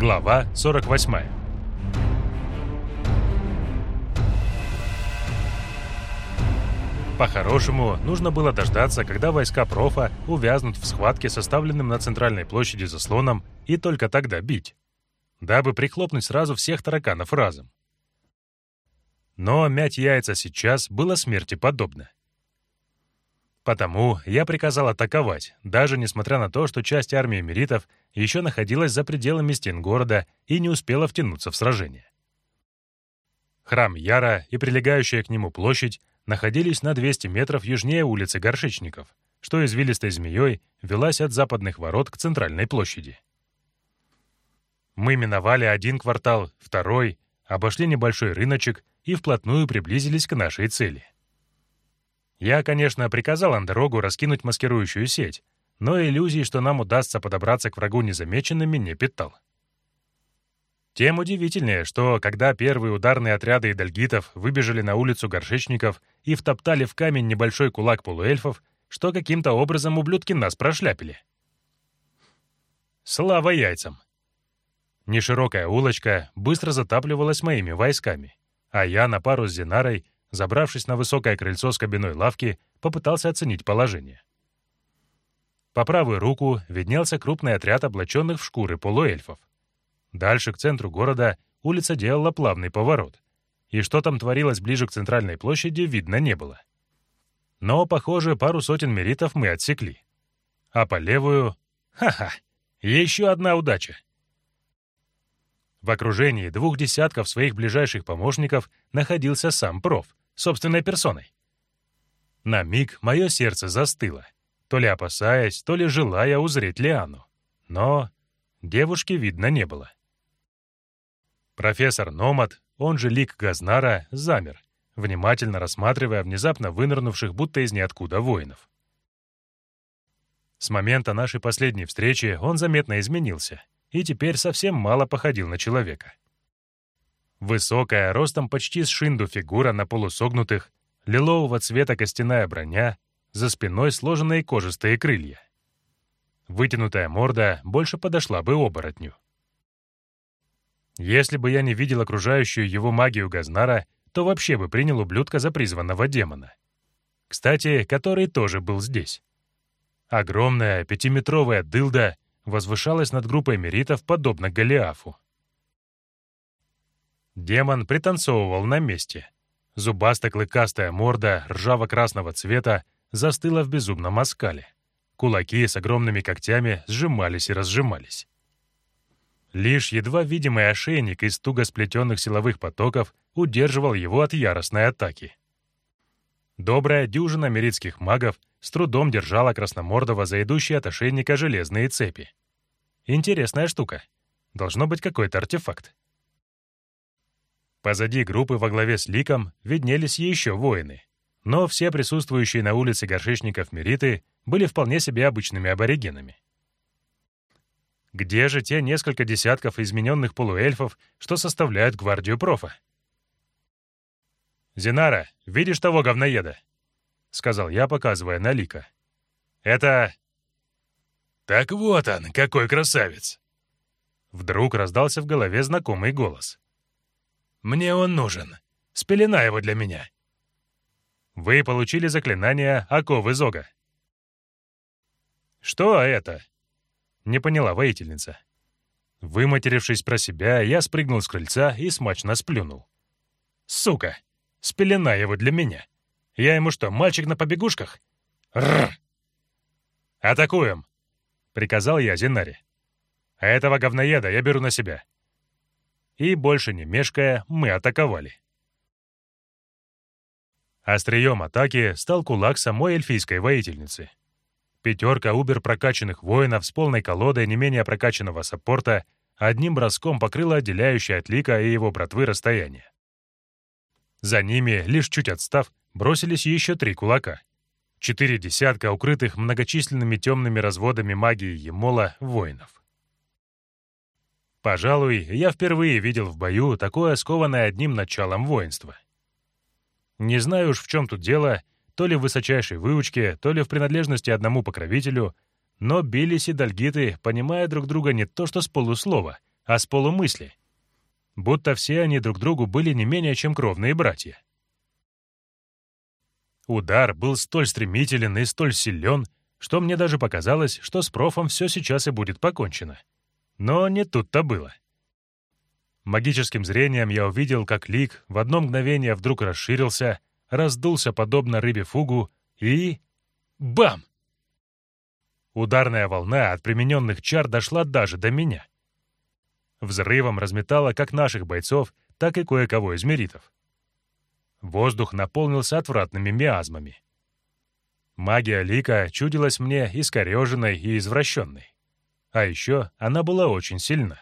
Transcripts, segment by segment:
Глава 48 По-хорошему, нужно было дождаться, когда войска профа увязнут в схватке, составленным на центральной площади заслоном, и только тогда бить, дабы прихлопнуть сразу всех тараканов разом. Но мять яйца сейчас было смерти подобно. Потому я приказал атаковать, даже несмотря на то, что часть армии меритов еще находилась за пределами стен города и не успела втянуться в сражение. Храм Яра и прилегающая к нему площадь находились на 200 метров южнее улицы Горшечников, что извилистой змеей велась от западных ворот к центральной площади. Мы миновали один квартал, второй, обошли небольшой рыночек и вплотную приблизились к нашей цели. Я, конечно, приказал Андерогу раскинуть маскирующую сеть, но иллюзий, что нам удастся подобраться к врагу незамеченными, не питал. Тем удивительнее, что когда первые ударные отряды идальгитов выбежали на улицу горшечников и втоптали в камень небольшой кулак полуэльфов, что каким-то образом ублюдки нас прошляпили. Слава яйцам! Неширокая улочка быстро затапливалась моими войсками, а я на пару с Зинарой забравшись на высокое крыльцо с кабиной лавки, попытался оценить положение. По правую руку виднелся крупный отряд облаченных в шкуры полуэльфов. Дальше, к центру города, улица делала плавный поворот. И что там творилось ближе к центральной площади, видно не было. Но, похоже, пару сотен меритов мы отсекли. А по левую... Ха-ха! Еще одна удача! В окружении двух десятков своих ближайших помощников находился сам проф, собственной персоной. На миг мое сердце застыло, то ли опасаясь, то ли желая узреть Лиану. Но девушки видно не было. Профессор Номад, он же Лик Газнара, замер, внимательно рассматривая внезапно вынырнувших будто из ниоткуда воинов. С момента нашей последней встречи он заметно изменился и теперь совсем мало походил на человека. Высокая, ростом почти с шинду фигура на полусогнутых, лилового цвета костяная броня, за спиной сложенные кожистые крылья. Вытянутая морда больше подошла бы оборотню. Если бы я не видел окружающую его магию Газнара, то вообще бы принял ублюдка за призванного демона. Кстати, который тоже был здесь. Огромная пятиметровая дылда возвышалась над группой меритов, подобно Голиафу. Демон пританцовывал на месте. Зубасто-клыкастая морда ржаво-красного цвета застыла в безумном оскале. Кулаки с огромными когтями сжимались и разжимались. Лишь едва видимый ошейник из туго сплетенных силовых потоков удерживал его от яростной атаки. Добрая дюжина меритских магов с трудом держала Красномордова за идущие от ошейника железные цепи. Интересная штука. Должно быть какой-то артефакт. Позади группы во главе с Ликом виднелись еще воины. Но все присутствующие на улице горшечников Мериты были вполне себе обычными аборигенами. Где же те несколько десятков измененных полуэльфов, что составляют гвардию профа? «Зинара, видишь того говноеда?» — сказал я, показывая на Лика. «Это...» «Так вот он, какой красавец!» Вдруг раздался в голове знакомый голос. Мне он нужен. Спелена его для меня. Вы получили заклинание оковы Зога. Что это? Не поняла воительница. Выматерившись про себя, я спрыгнул с крыльца и смачно сплюнул. Сука! Спелена его для меня. Я ему что, мальчик на побегушках? Рр! «Атакуем!» — приказал я Зинаре. «А этого говноеда я беру на себя и, больше не мешкая, мы атаковали. Острием атаки стал кулак самой эльфийской воительницы. Пятерка убер прокачанных воинов с полной колодой не менее прокачанного саппорта одним броском покрыла отделяющее от Лика и его братвы расстояние. За ними, лишь чуть отстав, бросились еще три кулака. Четыре десятка укрытых многочисленными темными разводами магии Емола воинов. Пожалуй, я впервые видел в бою такое скованное одним началом воинство. Не знаю уж, в чем тут дело, то ли в высочайшей выучке, то ли в принадлежности одному покровителю, но бились и дальгиты, понимая друг друга не то что с полуслова, а с полумысли. Будто все они друг другу были не менее чем кровные братья. Удар был столь стремителен и столь силен, что мне даже показалось, что с профом все сейчас и будет покончено. Но не тут-то было. Магическим зрением я увидел, как лик в одно мгновение вдруг расширился, раздулся подобно рыбе фугу и... Бам! Ударная волна от примененных чар дошла даже до меня. Взрывом разметала как наших бойцов, так и кое-кого из меритов. Воздух наполнился отвратными миазмами. Магия Лика чудилась мне искореженной и извращенной. А еще она была очень сильна.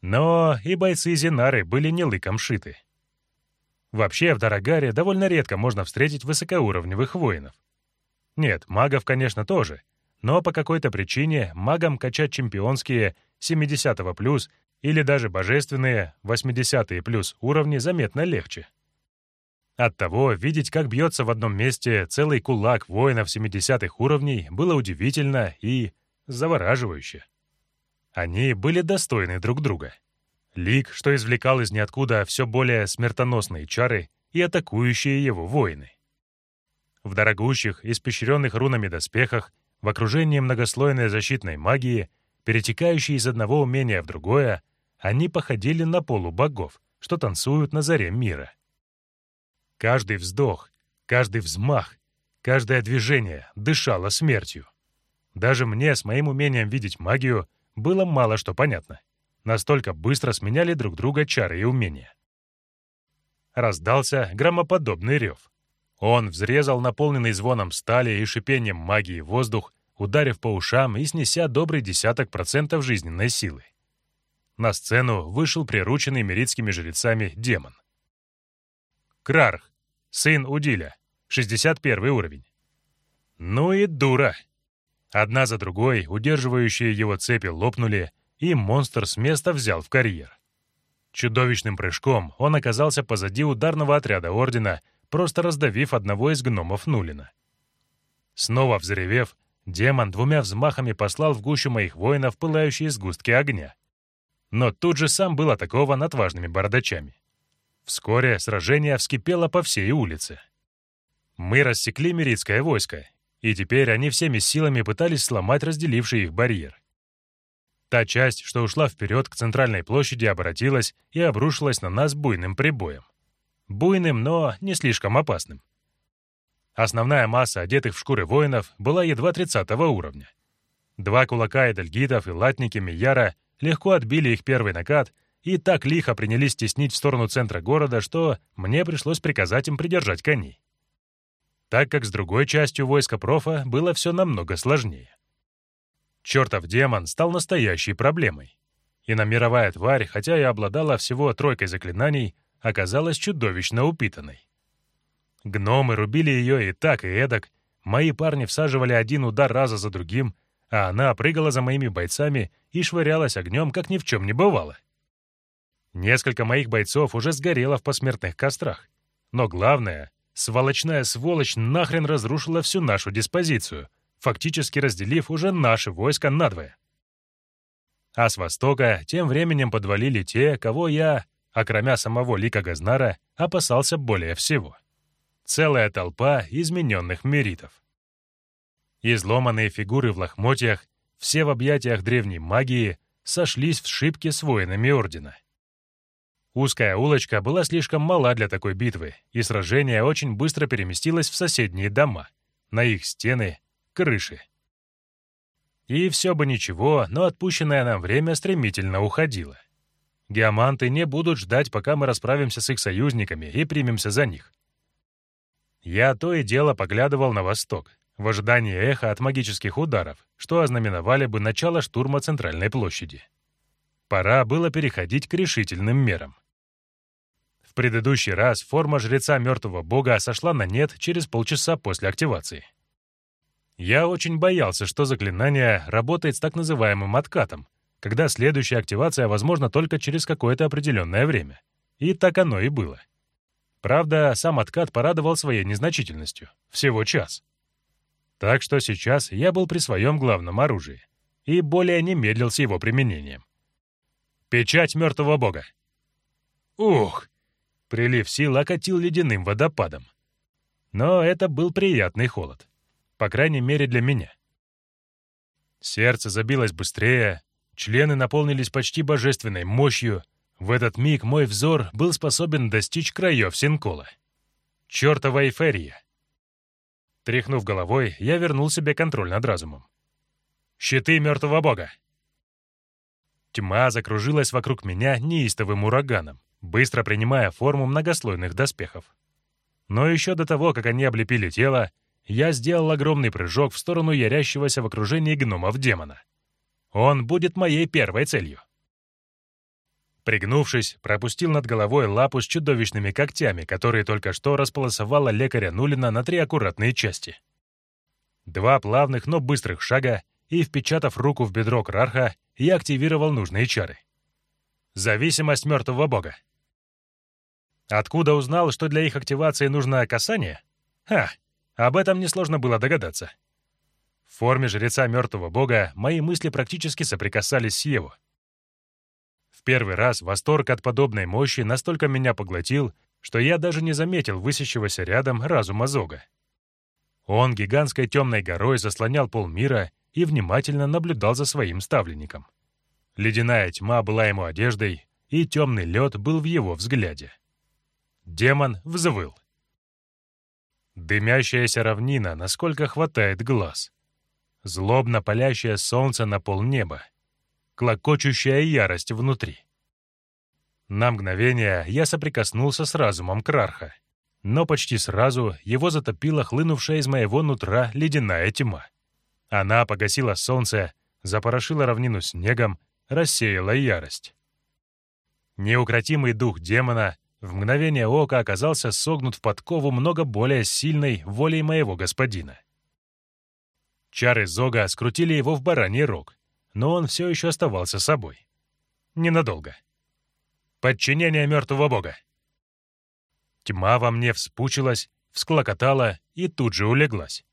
Но и бойцы Зинары были не лыком шиты. Вообще, в Дорогаре довольно редко можно встретить высокоуровневых воинов. Нет, магов, конечно, тоже, но по какой-то причине магам качать чемпионские 70-го плюс или даже божественные 80-е плюс уровни заметно легче. Оттого видеть, как бьется в одном месте целый кулак воинов 70-х уровней, было удивительно и завораживающе. Они были достойны друг друга. Лик, что извлекал из ниоткуда все более смертоносные чары и атакующие его воины. В дорогущих, испещренных рунами доспехах, в окружении многослойной защитной магии, перетекающей из одного умения в другое, они походили на полубогов, что танцуют на заре мира. Каждый вздох, каждый взмах, каждое движение дышало смертью. Даже мне с моим умением видеть магию было мало что понятно. Настолько быстро сменяли друг друга чары и умения. Раздался громоподобный рев. Он взрезал наполненный звоном стали и шипением магии воздух, ударив по ушам и снеся добрый десяток процентов жизненной силы. На сцену вышел прирученный миритскими жрецами демон. Крарх, сын Удиля, 61 уровень. Ну и дура. Одна за другой удерживающие его цепи лопнули, и монстр с места взял в карьер. Чудовищным прыжком он оказался позади ударного отряда Ордена, просто раздавив одного из гномов Нулина. Снова взревев, демон двумя взмахами послал в гущу моих воинов пылающие сгустки огня. Но тут же сам был атакован отважными бородачами. Вскоре сражение вскипело по всей улице. Мы рассекли миритское войско, и теперь они всеми силами пытались сломать разделивший их барьер. Та часть, что ушла вперед к центральной площади, обратилась и обрушилась на нас буйным прибоем. Буйным, но не слишком опасным. Основная масса одетых в шкуры воинов была едва 30 уровня. Два кулака эдельгитов и латники Мияра легко отбили их первый накат — и так лихо принялись теснить в сторону центра города, что мне пришлось приказать им придержать коней. Так как с другой частью войска профа было все намного сложнее. Чертов демон стал настоящей проблемой. И на мировая тварь, хотя и обладала всего тройкой заклинаний, оказалась чудовищно упитанной. Гномы рубили ее и так, и эдак, мои парни всаживали один удар раза за другим, а она прыгала за моими бойцами и швырялась огнем, как ни в чем не бывало. Несколько моих бойцов уже сгорело в посмертных кострах. Но главное, сволочная сволочь нахрен разрушила всю нашу диспозицию, фактически разделив уже наши войска надвое. А с востока тем временем подвалили те, кого я, окромя самого Лика Газнара, опасался более всего. Целая толпа измененных меритов. Изломанные фигуры в лохмотьях, все в объятиях древней магии, сошлись в шибке с воинами Ордена. Узкая улочка была слишком мала для такой битвы, и сражение очень быстро переместилось в соседние дома, на их стены, крыши. И все бы ничего, но отпущенное нам время стремительно уходило. Геоманты не будут ждать, пока мы расправимся с их союзниками и примемся за них. Я то и дело поглядывал на восток, в ожидании эха от магических ударов, что ознаменовали бы начало штурма центральной площади. Пора было переходить к решительным мерам предыдущий раз форма жреца мертвого бога сошла на нет через полчаса после активации. Я очень боялся, что заклинание работает с так называемым откатом, когда следующая активация возможна только через какое-то определенное время. И так оно и было. Правда, сам откат порадовал своей незначительностью. Всего час. Так что сейчас я был при своем главном оружии и более не медлил с его применением. Печать мертвого бога. Ух! Прилив сил окатил ледяным водопадом. Но это был приятный холод. По крайней мере, для меня. Сердце забилось быстрее, члены наполнились почти божественной мощью. В этот миг мой взор был способен достичь краев Синкола. Чёртова эйферия! Тряхнув головой, я вернул себе контроль над разумом. «Щиты мертвого бога!» Тьма закружилась вокруг меня неистовым ураганом, быстро принимая форму многослойных доспехов. Но еще до того, как они облепили тело, я сделал огромный прыжок в сторону ярящегося в окружении гномов демона. Он будет моей первой целью. Пригнувшись, пропустил над головой лапу с чудовищными когтями, которые только что располосовала лекаря Нулина на три аккуратные части. Два плавных, но быстрых шага, и, впечатав руку в бедро Крарха, я активировал нужные чары. Зависимость мертвого бога. Откуда узнал, что для их активации нужно касание? Ха, об этом несложно было догадаться. В форме жреца мертвого бога мои мысли практически соприкасались с его — первый раз восторг от подобной мощи настолько меня поглотил, что я даже не заметил высящегося рядом разума Зога. Он гигантской темной горой заслонял полмира и внимательно наблюдал за своим ставленником. Ледяная тьма была ему одеждой, и темный лед был в его взгляде. Демон взвыл. Дымящаяся равнина, насколько хватает глаз. Злобно палящее солнце на полнеба клокочущая ярость внутри. На мгновение я соприкоснулся с разумом Крарха, но почти сразу его затопила хлынувшая из моего нутра ледяная тьма. Она погасила солнце, запорошила равнину снегом, рассеяла ярость. Неукротимый дух демона в мгновение ока оказался согнут в подкову много более сильной волей моего господина. Чары Зога скрутили его в бараний рог, но он все еще оставался собой. Ненадолго. Подчинение мертвого бога. Тьма во мне вспучилась, всклокотала и тут же улеглась.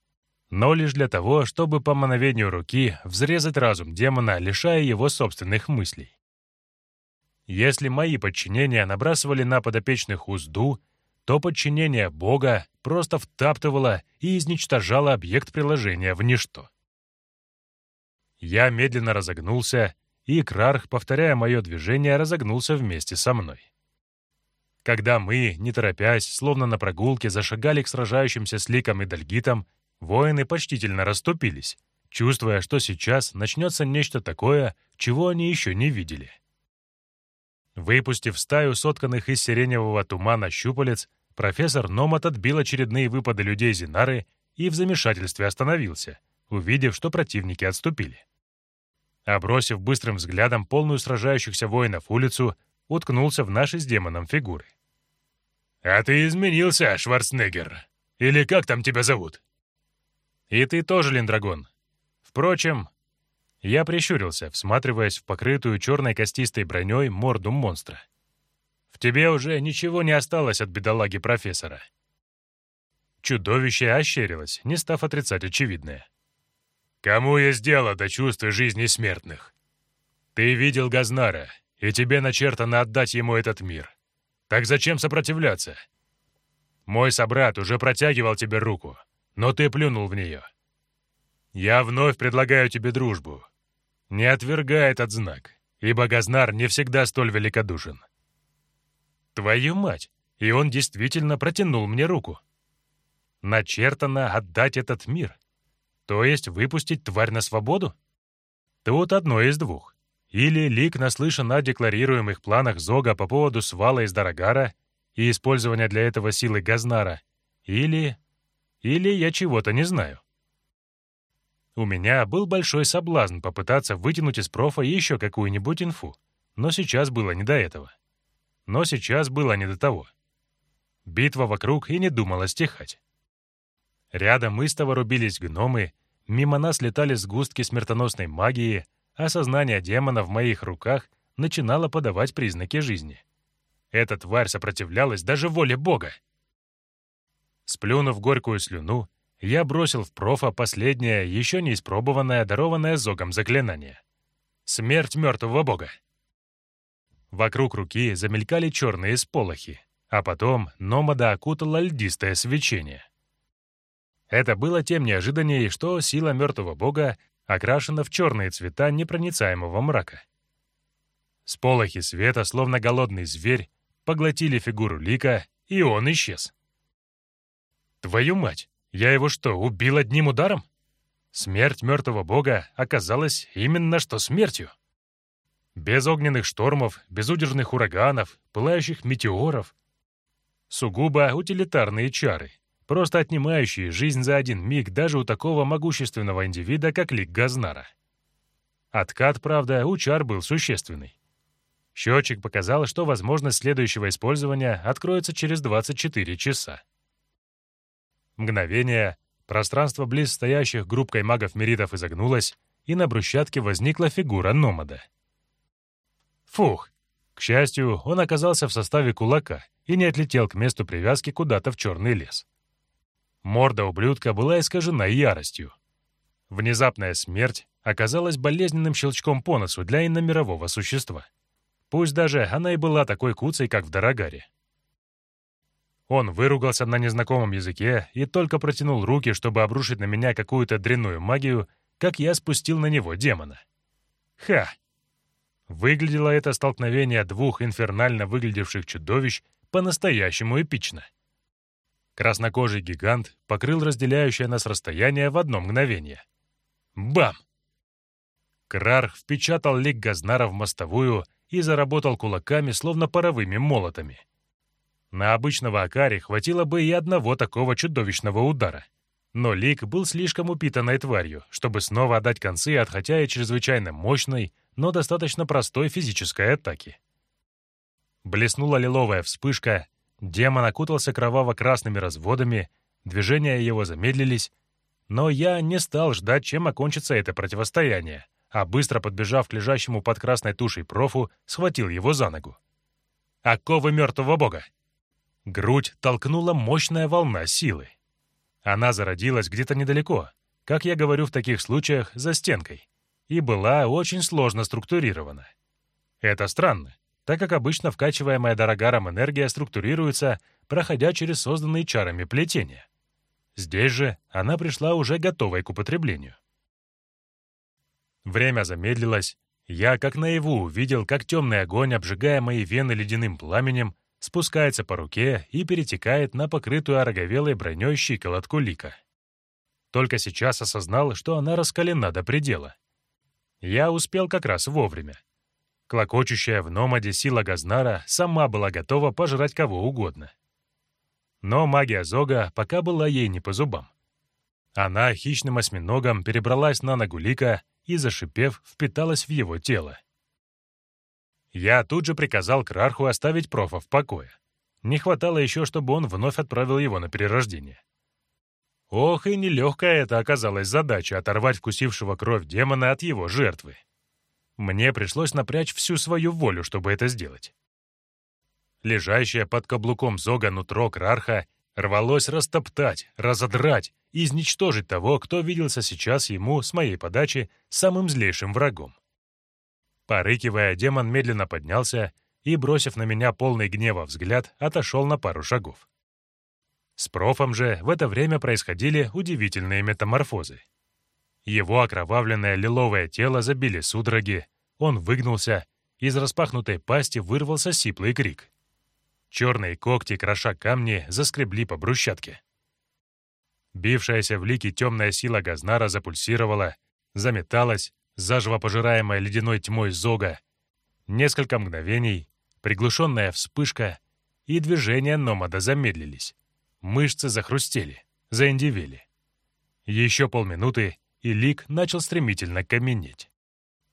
Но лишь для того, чтобы по мановению руки взрезать разум демона, лишая его собственных мыслей. Если мои подчинения набрасывали на подопечных узду, то подчинение Бога просто втаптывало и изничтожало объект приложения в ничто. Я медленно разогнулся, и Крарх, повторяя мое движение, разогнулся вместе со мной. Когда мы, не торопясь, словно на прогулке, зашагали к сражающимся с Ликом и Дальгитом, воины почтительно расступились, чувствуя, что сейчас начнется нечто такое, чего они еще не видели. Выпустив стаю сотканных из сиреневого тумана щупалец, профессор Номот отбил очередные выпады людей Зинары и в замешательстве остановился, увидев, что противники отступили а бросив быстрым взглядом полную сражающихся воинов улицу, уткнулся в наши с демоном фигуры. «А ты изменился, Шварценеггер! Или как там тебя зовут?» «И ты тоже, Линдрагон. Впрочем...» Я прищурился, всматриваясь в покрытую черной костистой броней морду монстра. «В тебе уже ничего не осталось от бедолаги профессора». Чудовище ощерилось, не став отрицать очевидное. Кому есть дело до чувства жизни смертных? Ты видел Газнара, и тебе начертано отдать ему этот мир. Так зачем сопротивляться? Мой собрат уже протягивал тебе руку, но ты плюнул в нее. Я вновь предлагаю тебе дружбу. Не отвергай этот знак, ибо Газнар не всегда столь великодушен. Твою мать! И он действительно протянул мне руку. Начертано отдать этот мир. То есть выпустить тварь на свободу? Тут одно из двух. Или Лик наслышан о декларируемых планах Зога по поводу свала из Дарагара и использования для этого силы Газнара, или... или я чего-то не знаю. У меня был большой соблазн попытаться вытянуть из профа еще какую-нибудь инфу, но сейчас было не до этого. Но сейчас было не до того. Битва вокруг и не думала стихать. Рядом истово рубились гномы, мимо нас летали сгустки смертоносной магии, а сознание демона в моих руках начинало подавать признаки жизни. Эта тварь сопротивлялась даже воле Бога. Сплюнув горькую слюну, я бросил в профа последнее, еще не испробованное, дарованное Зогом заклинание. Смерть мертвого бога. Вокруг руки замелькали черные сполохи, а потом Номада окутало льдистое свечение. Это было тем неожиданнее, что сила мертвого бога окрашена в черные цвета непроницаемого мрака. Сполохи света, словно голодный зверь, поглотили фигуру Лика, и он исчез. «Твою мать! Я его что, убил одним ударом?» Смерть мертвого бога оказалась именно что смертью. Без огненных штормов, безудержных ураганов, пылающих метеоров. Сугубо утилитарные чары, просто отнимающие жизнь за один миг даже у такого могущественного индивида, как Лик Газнара. Откат, правда, у чар был существенный. Счетчик показал, что возможность следующего использования откроется через 24 часа. Мгновение, пространство близ стоящих группкой магов-меритов изогнулось, и на брусчатке возникла фигура Номада. Фух! К счастью, он оказался в составе кулака и не отлетел к месту привязки куда-то в черный лес. Морда ублюдка была искажена яростью. Внезапная смерть оказалась болезненным щелчком по носу для иномирового существа. Пусть даже она и была такой куцей, как в Дорогаре. Он выругался на незнакомом языке и только протянул руки, чтобы обрушить на меня какую-то дрянную магию, как я спустил на него демона. Ха! Выглядело это столкновение двух инфернально выглядевших чудовищ по-настоящему эпично. Краснокожий гигант покрыл разделяющее нас расстояние в одно мгновение. Бам! Крар впечатал лик Газнара в мостовую и заработал кулаками, словно паровыми молотами. На обычного Акари хватило бы и одного такого чудовищного удара. Но Лик был слишком упитанной тварью, чтобы снова отдать концы от хотя и чрезвычайно мощной, но достаточно простой физической атаки. Блеснула лиловая вспышка, демон окутался кроваво-красными разводами, движения его замедлились, но я не стал ждать, чем окончится это противостояние, а быстро подбежав к лежащему под красной тушей профу, схватил его за ногу. «Оковы мертвого бога!» Грудь толкнула мощная волна силы. Она зародилась где-то недалеко, как я говорю в таких случаях, за стенкой, и была очень сложно структурирована. Это странно, так как обычно вкачиваемая дорогаром энергия структурируется, проходя через созданные чарами плетения. Здесь же она пришла уже готовой к употреблению. Время замедлилось. Я, как наяву, увидел, как темный огонь, обжигая мои вены ледяным пламенем, спускается по руке и перетекает на покрытую ороговелой броней щиколотку лика. Только сейчас осознал, что она раскалена до предела. Я успел как раз вовремя. Клокочущая в номаде сила Газнара сама была готова пожрать кого угодно. Но магия Зога пока была ей не по зубам. Она хищным осьминогом перебралась на ногу Лика и, зашипев, впиталась в его тело. Я тут же приказал Крарху оставить профа в покое. Не хватало еще, чтобы он вновь отправил его на перерождение. Ох, и нелегкая это оказалась задача — оторвать вкусившего кровь демона от его жертвы. Мне пришлось напрячь всю свою волю, чтобы это сделать. Лежащее под каблуком Зога нутро Крарха рвалось растоптать, разодрать, изничтожить того, кто виделся сейчас ему, с моей подачи, самым злейшим врагом. Порыкивая, демон медленно поднялся и, бросив на меня полный гнева взгляд, отошел на пару шагов. С профом же в это время происходили удивительные метаморфозы. Его окровавленное лиловое тело забили судороги, он выгнулся, из распахнутой пасти вырвался сиплый крик. Черные когти, кроша камни, заскребли по брусчатке. Бившаяся в лике темная сила Газнара запульсировала, заметалась, заживо пожираемая ледяной тьмой зога. Несколько мгновений, приглушенная вспышка, и движения Номада замедлились. Мышцы захрустели, заиндивели. Еще полминуты, и лик начал стремительно каменеть.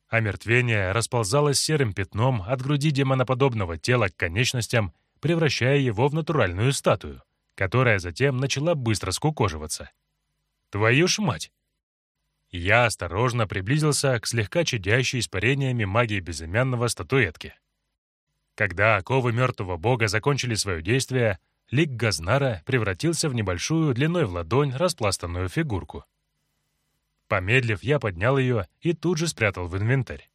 Омертвение расползалось серым пятном от груди демоноподобного тела к конечностям, превращая его в натуральную статую, которая затем начала быстро скукоживаться. «Твою ж мать!» Я осторожно приблизился к слегка чадящей испарениями магии безымянного статуэтке. Когда оковы мертвого бога закончили свое действие, лик Газнара превратился в небольшую длиной в ладонь распластанную фигурку. Помедлив, я поднял ее и тут же спрятал в инвентарь.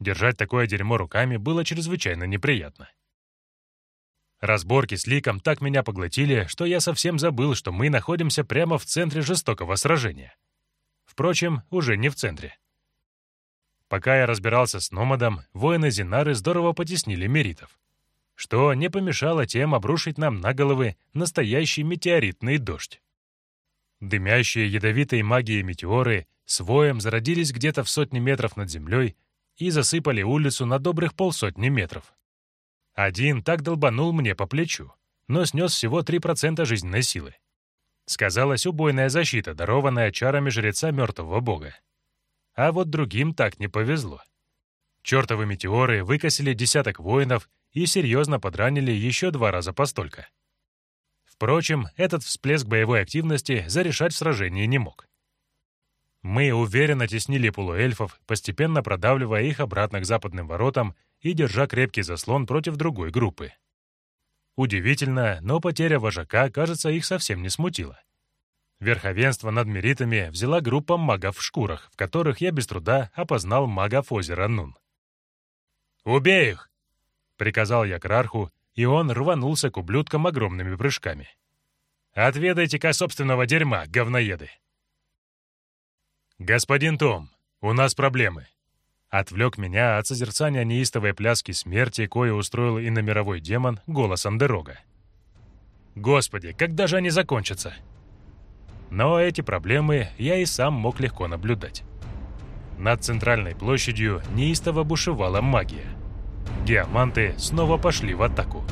Держать такое дерьмо руками было чрезвычайно неприятно. Разборки с Ликом так меня поглотили, что я совсем забыл, что мы находимся прямо в центре жестокого сражения. Впрочем, уже не в центре. Пока я разбирался с Номадом, воины Зинары здорово потеснили меритов, что не помешало тем обрушить нам на головы настоящий метеоритный дождь. Дымящие ядовитой магией метеоры с воем зародились где-то в сотне метров над землей и засыпали улицу на добрых полсотни метров. Один так долбанул мне по плечу, но снес всего 3% жизненной силы. Сказалась убойная защита, дарованная чарами жреца мертвого бога. А вот другим так не повезло. Чертовы метеоры выкосили десяток воинов и серьезно подранили еще два раза постолько. Впрочем, этот всплеск боевой активности зарешать в сражении не мог. Мы уверенно теснили полуэльфов, постепенно продавливая их обратно к западным воротам и держа крепкий заслон против другой группы. Удивительно, но потеря вожака, кажется, их совсем не смутила. Верховенство над меритами взяла группа магов в шкурах, в которых я без труда опознал магов озера Нун. «Убей их!» — приказал я Крарху, и он рванулся к ублюдкам огромными прыжками. «Отведайте-ка собственного дерьма, говноеды!» «Господин Том, у нас проблемы!» Отвлек меня от созерцания неистовой пляски смерти, кое устроил и на мировой демон голос Андерога. «Господи, когда же они закончатся?» Но эти проблемы я и сам мог легко наблюдать. Над центральной площадью неистово бушевала магия. Геоманты снова пошли в атаку.